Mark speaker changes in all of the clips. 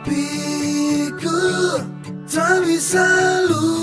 Speaker 1: Tapi ku tak bisa lupakan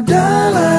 Speaker 1: darling.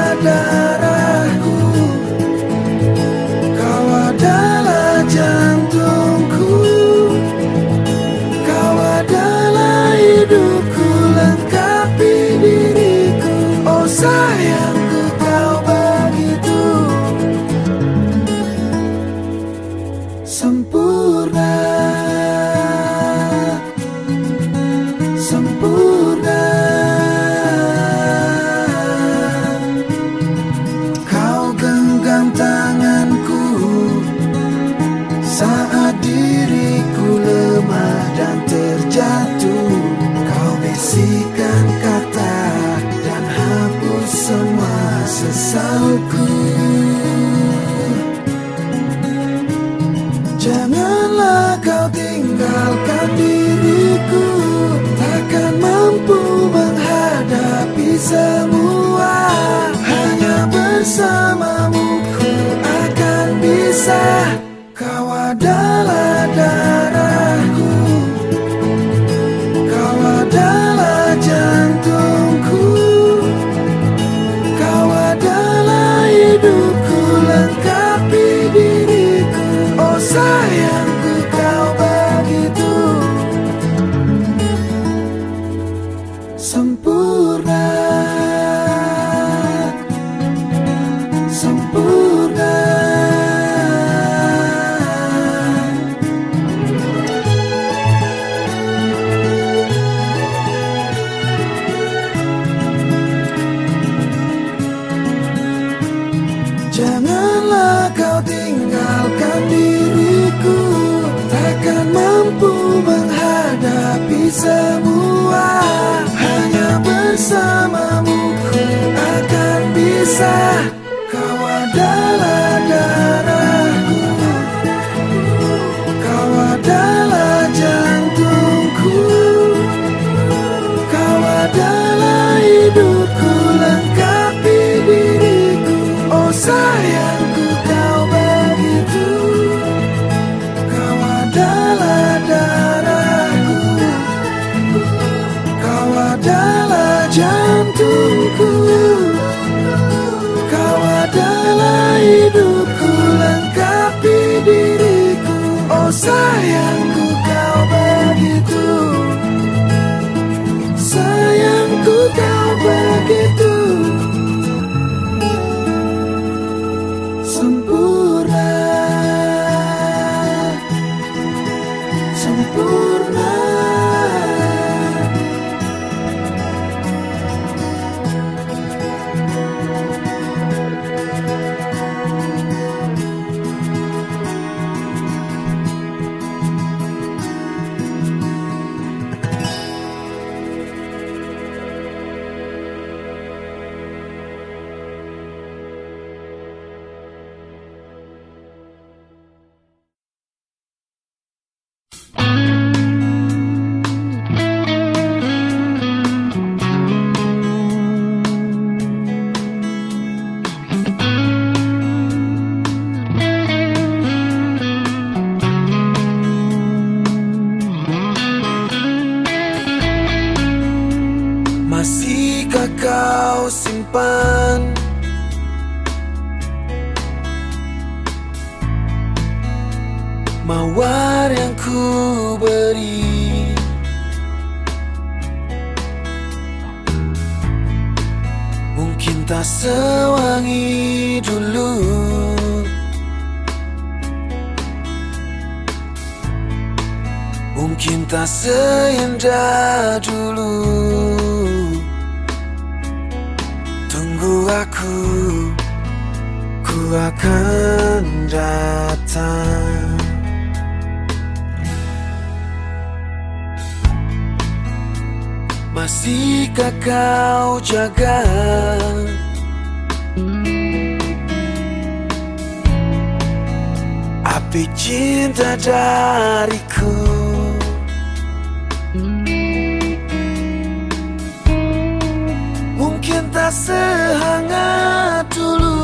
Speaker 1: Sayangku kau begitu. Kau adalah darahku. Kau adalah jantungku. Kau adalah hidupku Lengkapi diriku. Oh sayangku kau begitu. Sayangku kau begitu. dariku Mungkin tak sehangat dulu.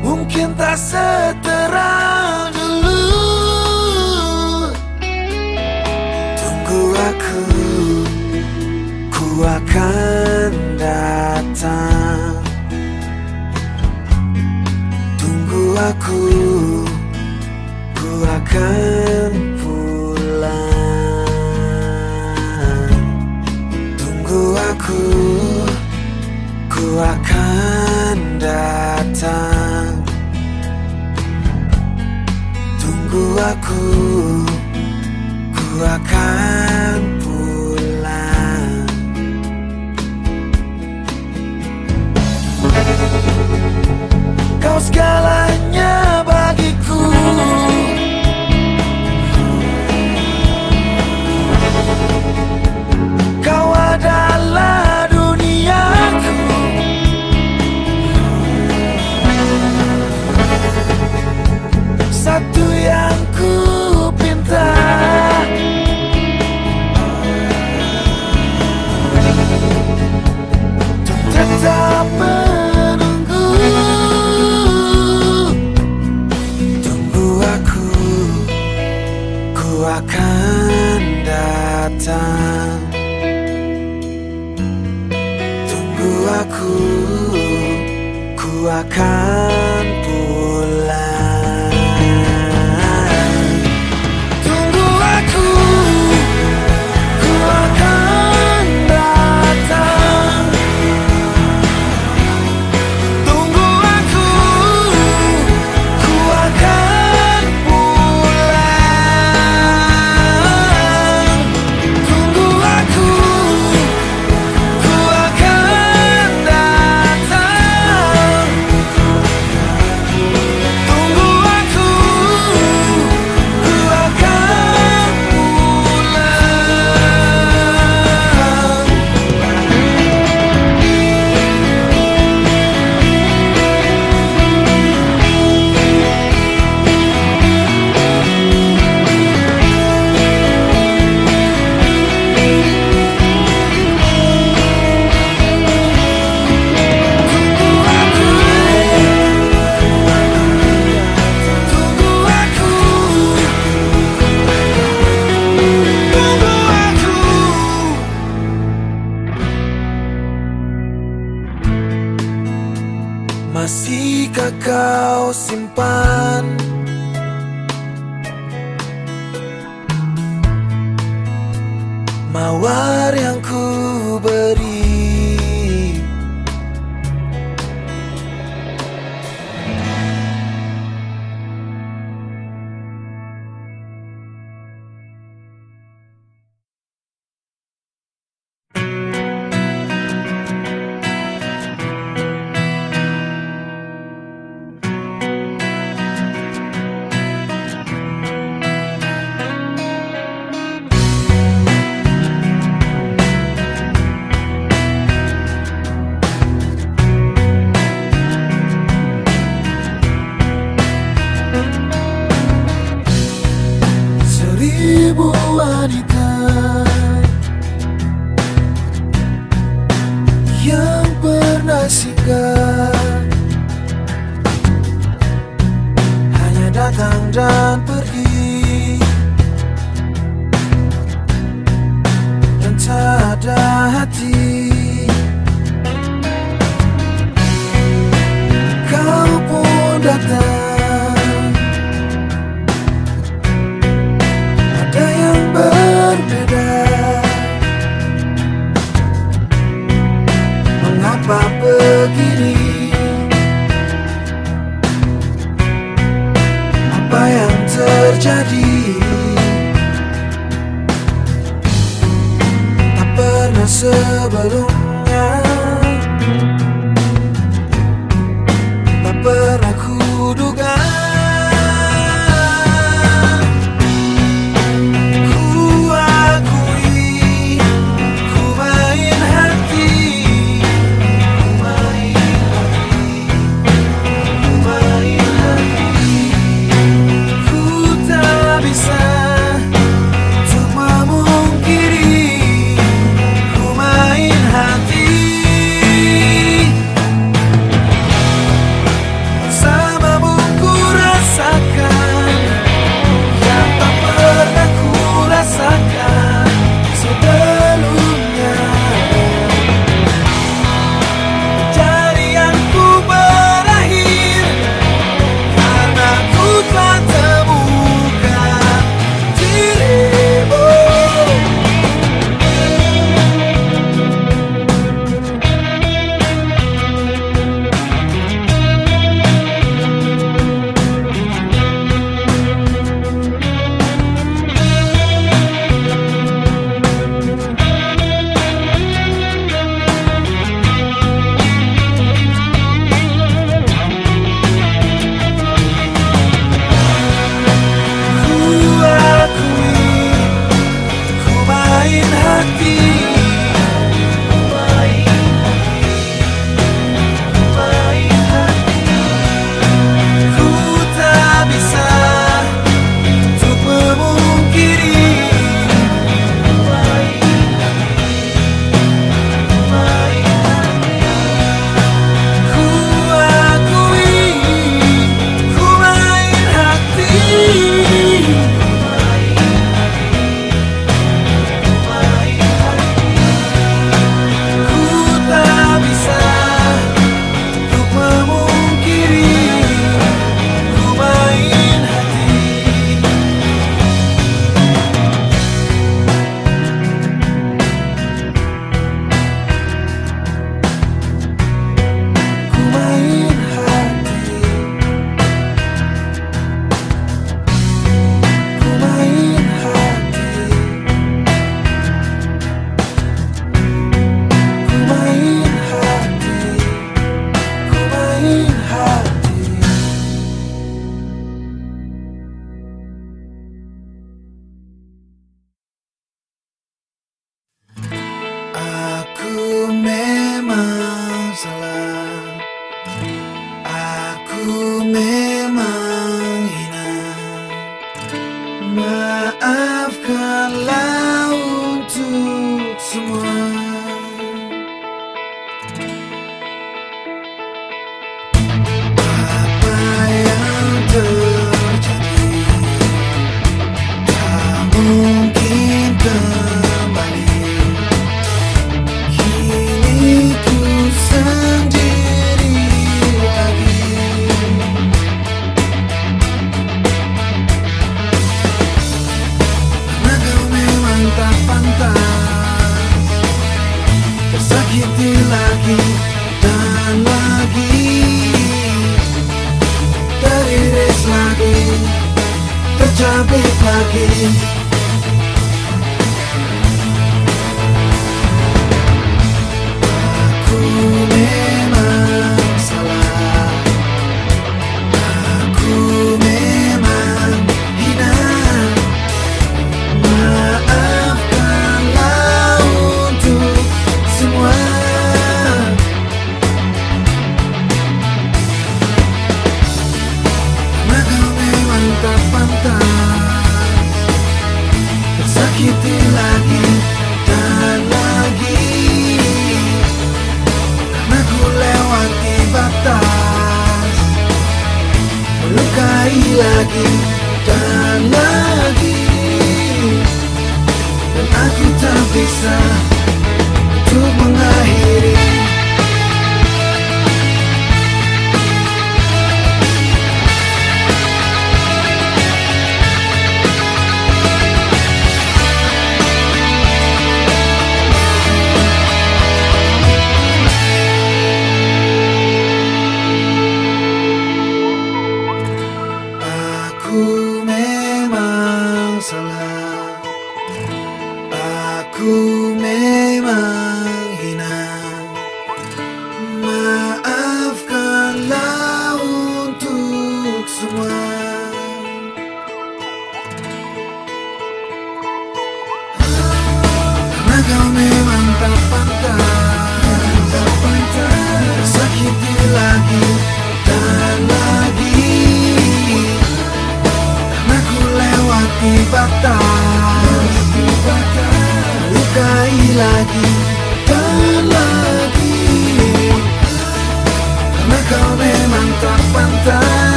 Speaker 1: Mungkin tak seterang dulu. Tunggu aku Ku akan datang. Ku, Ku akan pulang. Kau segala sebelumnya Tak pernah Ku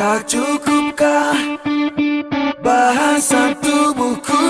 Speaker 1: Tak cukupkah bahasa tubuhku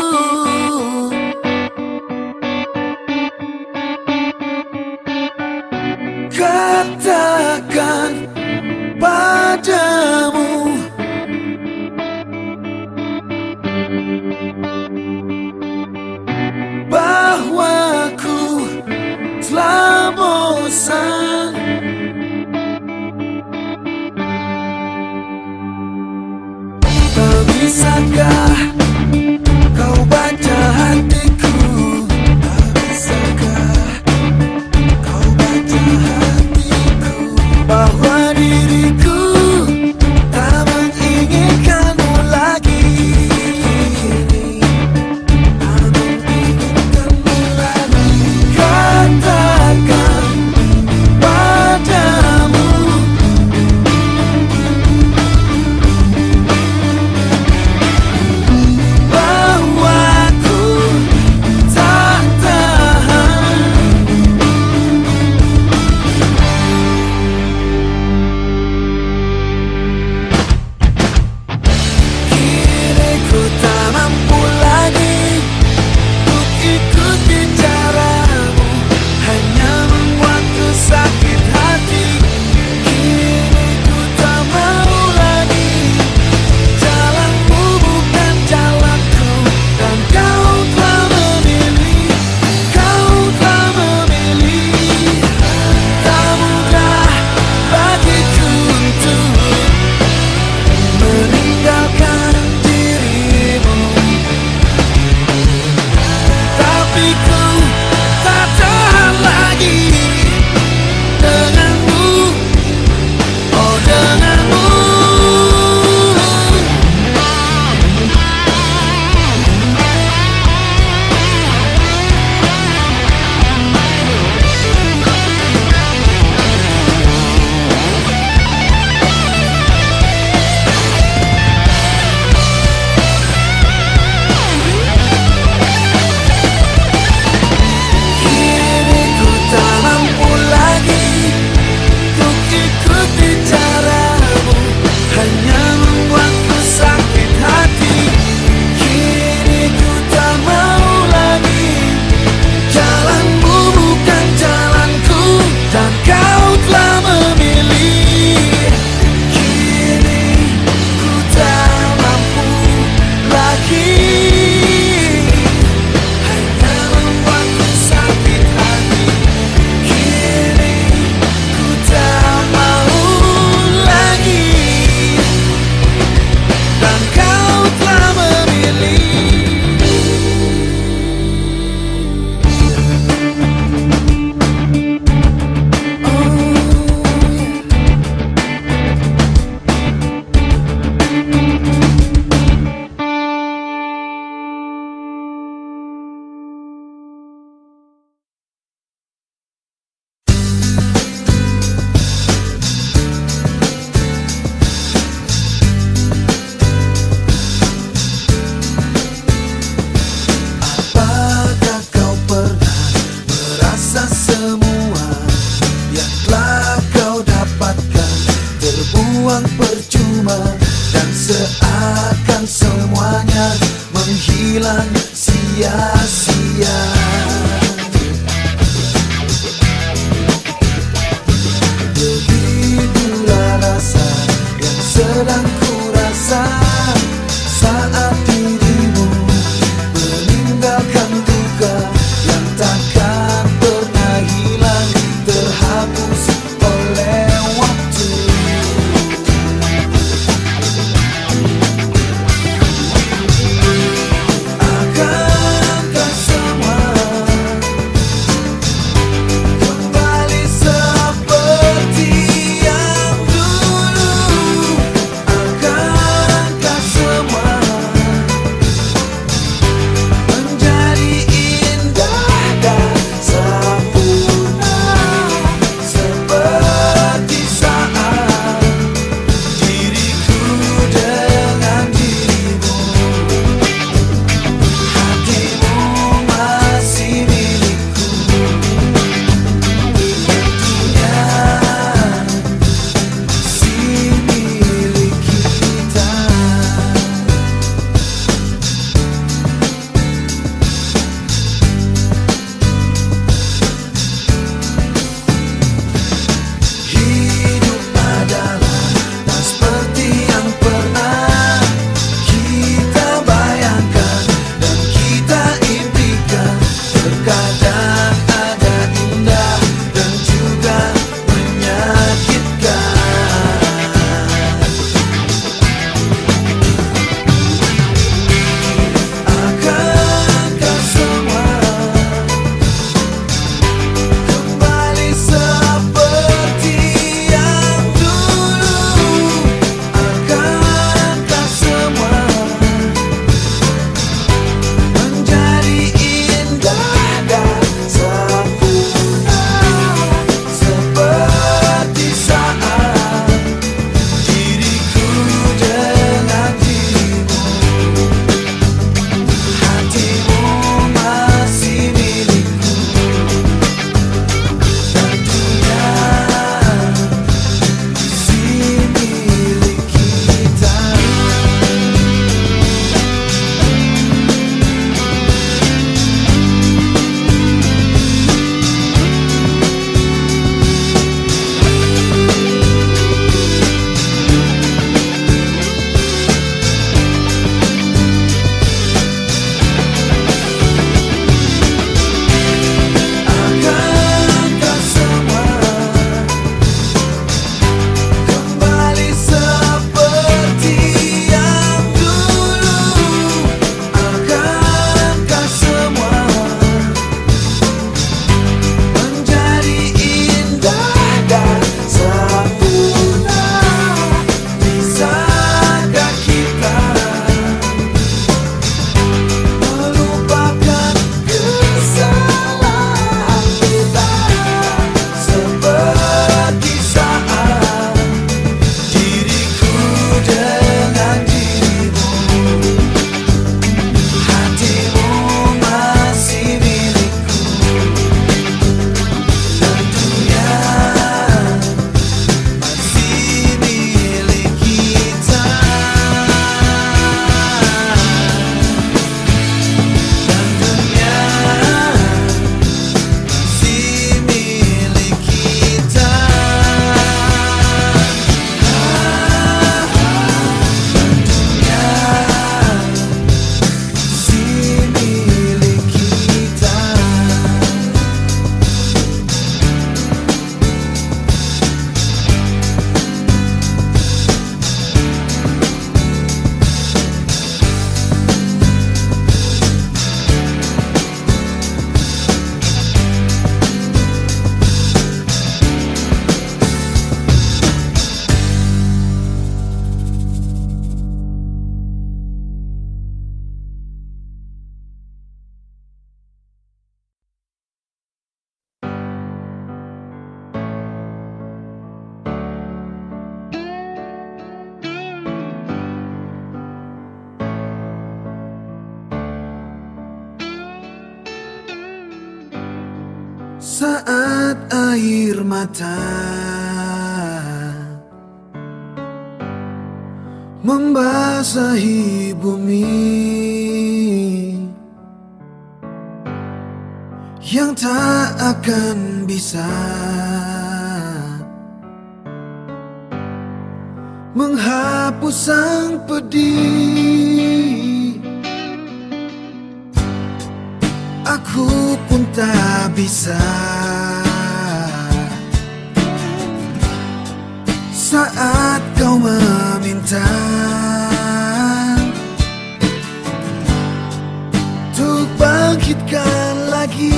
Speaker 1: bangkitkan lagi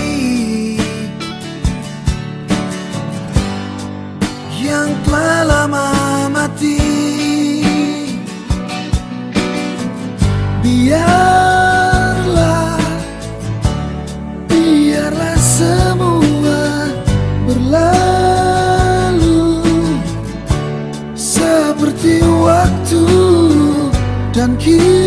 Speaker 1: yang telah lama mati. Biarlah, biarlah semua berlalu seperti waktu dan kini.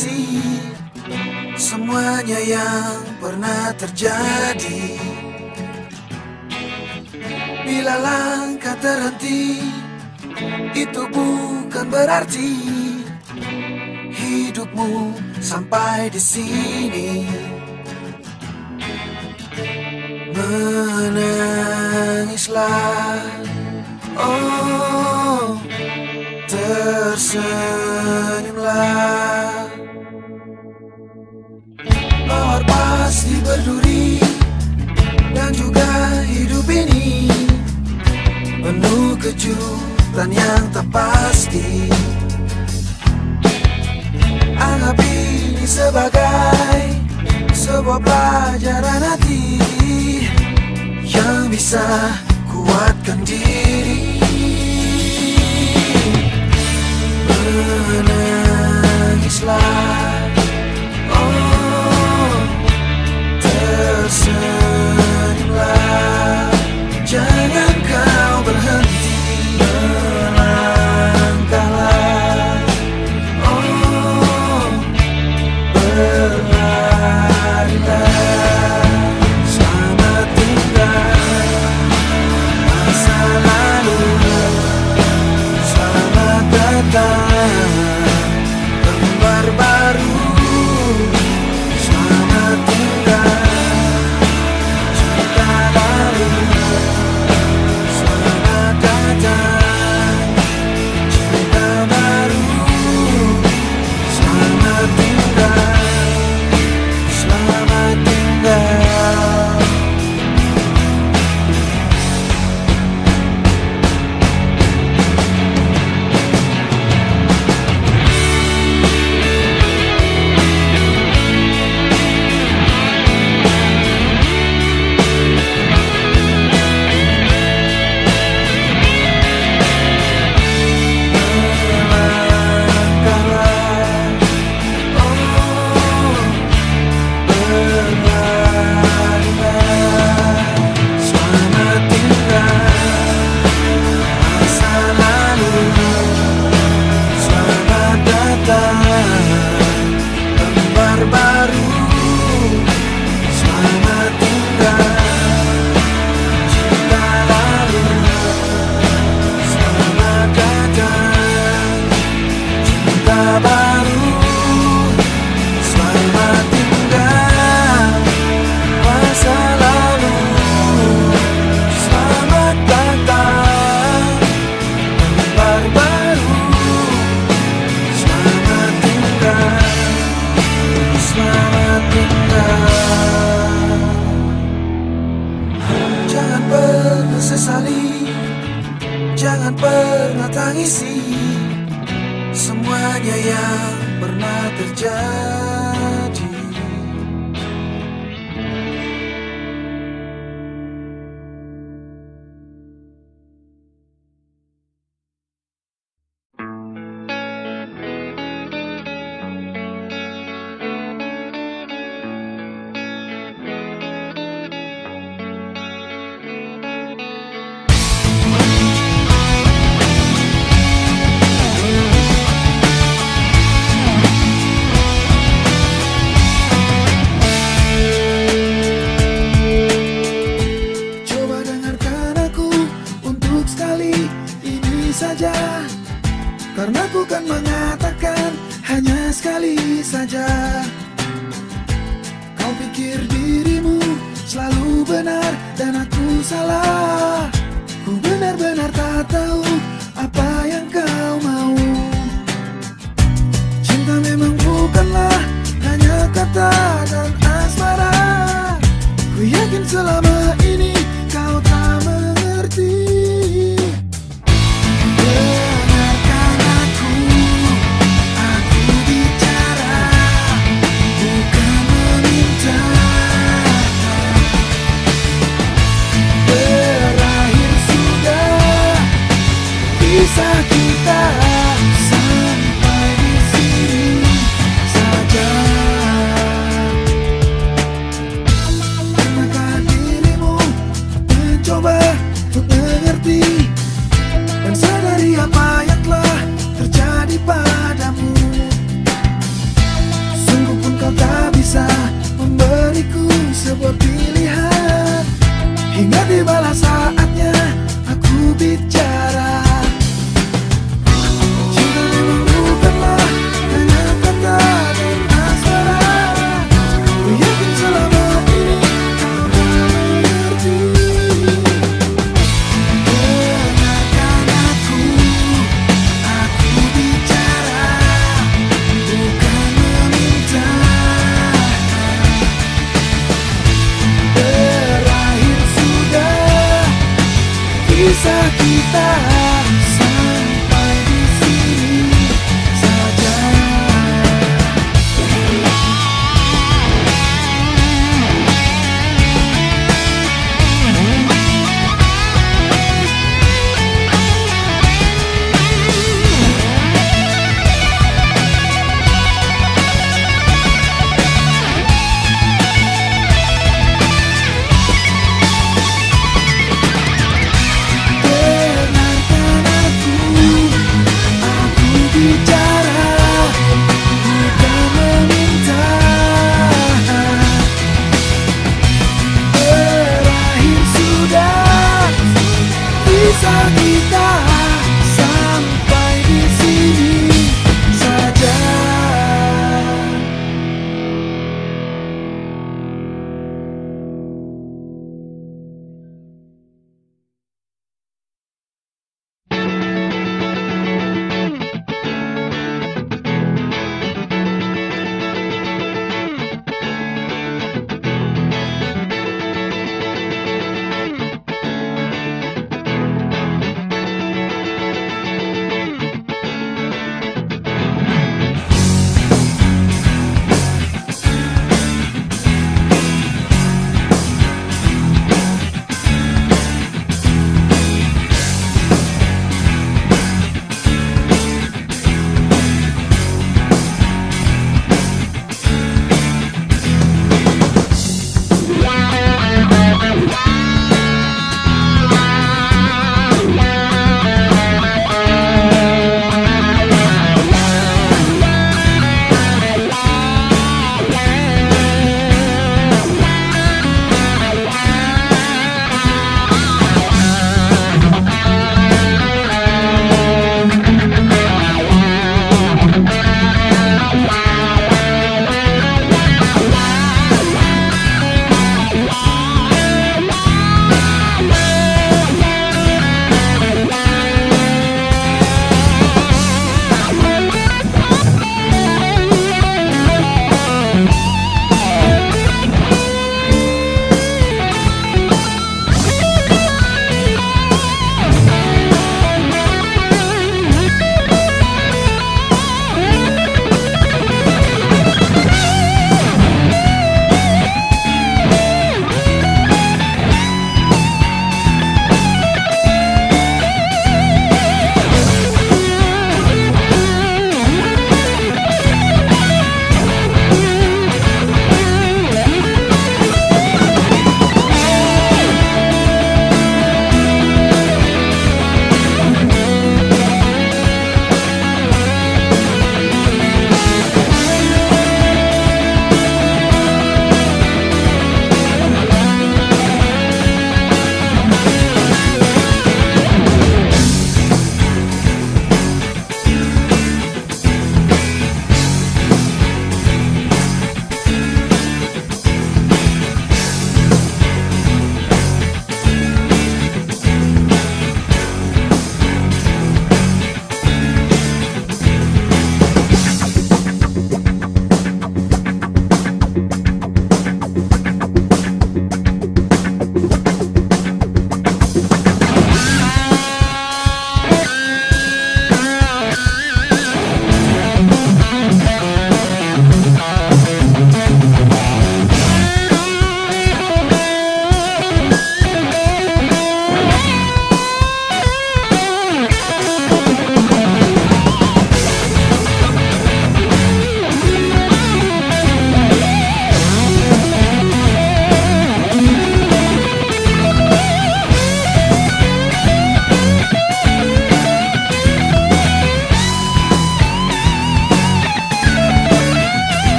Speaker 1: kasih semuanya yang pernah terjadi. Bila langkah terhenti Itu bukan berarti Hidupmu sampai di sini. Menangislah Oh Tersenyumlah mawar pasti berduri. Dan juga hidup ini Penuh kejutan yang tak pasti. Anggap ini sebagai Sebuah pelajaran hati Yang bisa kuatkan diri. Menangislah listen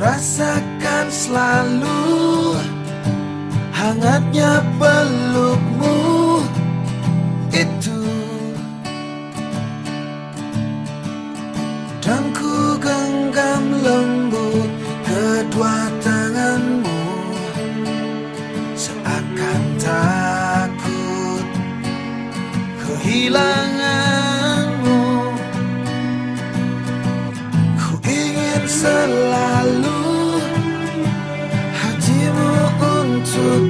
Speaker 1: Rasakan selalu hangatnya pelukmu. Itu Dan ku genggam lembut kedua tanganmu. Seakan takut kehilangan to